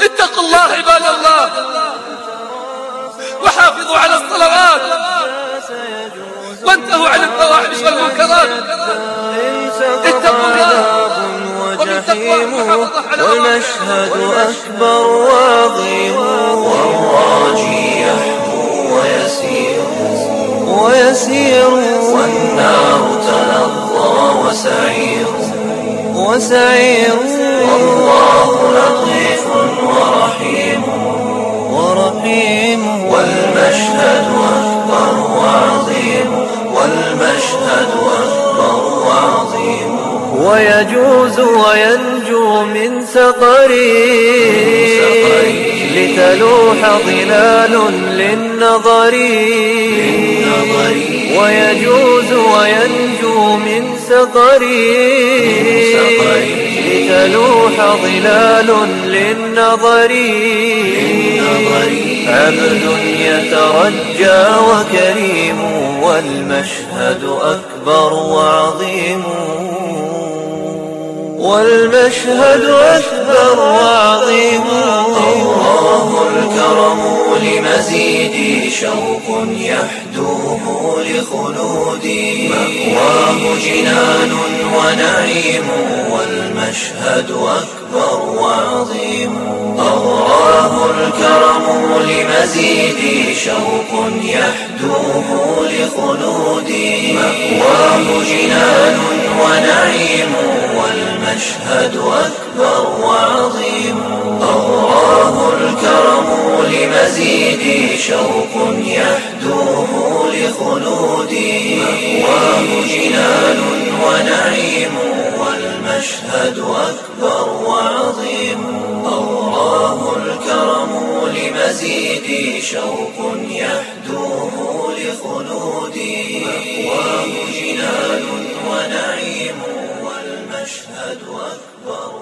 اتقوا الله عباد الله. وحافظوا على الصلوات. وانتهوا عن الفواحش والمنكرات. اتقوا الله. وجحيم والمشهد أكبر وعظيم والراجي يحبو ويسير. ويسير. والنار تلظى وسعير. وسعير. والله والمشهد أكبر وعظيم والمشهد أكبر وعظيم ويجوز وينجو من سقري لتلوح ظلال للنظر. ويجوز وينجو من سقري لتلوح ظلال للنظر. عبد يترجى وكريم والمشهد أكبر وعظيم. والمشهد أكبر وعظيم. الله الكرم لمزيد شوق يحدوه لخلودي مأواه جنان ونعيم والمشهد أكبر وعظيم. الله الكرم لمزيد شوق يحدوه لخلودي مأواه جنان ونعيم والمشهد أكبر وعظيم الله الكرم لمزيد شوق يحدوه لخلودي مأواه جنان ونعيم والمشهد أكبر وعظيم الكرم لمزيد شوق يحدوه لخلودي مأواه جنان ونعيم والمشهد أكبر